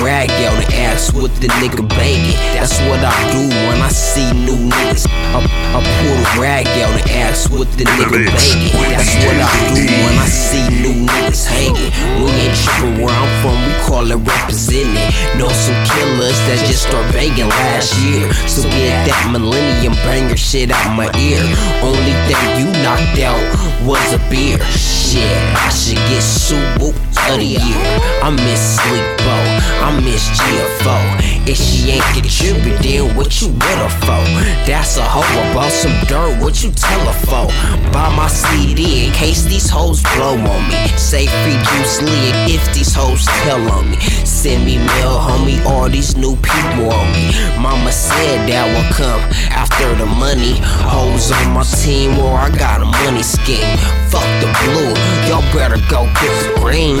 rag out and ask what the nigga begging. That's what I do when I see new niggas. I, I pull the rag out and ask what the nigga begging. That's what I do when I see new niggas hanging. We ain't tripping where I'm from, we call it representing. Know some killers that just start banging last year. So get that millennium banger shit out my ear. Only thing you knocked out was a beer. Shit, I should get Subu of the year. I miss Sleepo, I miss GFO. If she ain't contributing, what you with her for? That's a hoe about some dirt, what you tell her for? Buy my CD in case these hoes blow on me. Say free Juice Lee if these hoes tell on me. Send me mail, homie, all these new people on me. Mama said that will come after the money. Hoes on my team, or I got a money scheme. Fuck the blue, y'all better go get the green.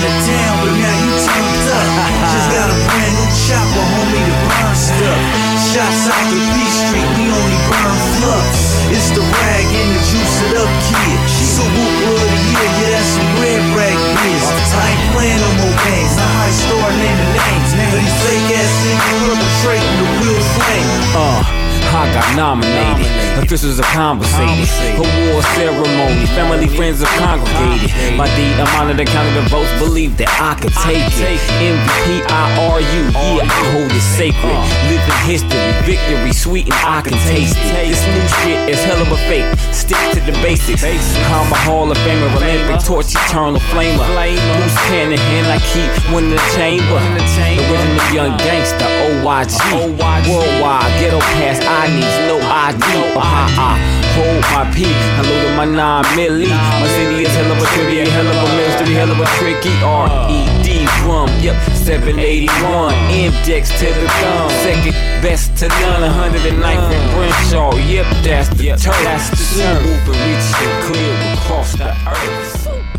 The town, but now you turned up. Just got a brand new chopper, homie, to burn stuff. Shots out the P Street, we only burn fluff. It's the rag and the juice it up kid. Of the year, yeah, that's some red rag biz. I ain't playing no more games, I high store naming names. But these fake ass niggas perpetrating got nominated. Officials are conversated. Award ceremony. Family, friends are congregated. My the amount of the count of the votes, believe that I could take it. MVP, I R U. Yeah, I hold it sacred. Living history, victory, sweet, and I can taste it. This new shit is hell of a fake. Stick to the basics. I'm a Hall of Famer, Olympic torch, eternal flamer. Loose cannon, and I keep in the chamber. Original young gangster, OYG. Worldwide, ghetto pass, I needs no ID. Uh, uh, hold my P, I loaded my 9 milli. My city is hell of a trivia, hell of a mystery, hell of a tricky. R-E-D drum, yep, 781. Index to the thumb, second best to none. 109th and Crenshaw, yep, that's the turf. That's the term. Moving, reaching clear across the earth.